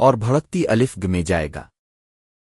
اور بھڑکتی الف گمے جائے گا۔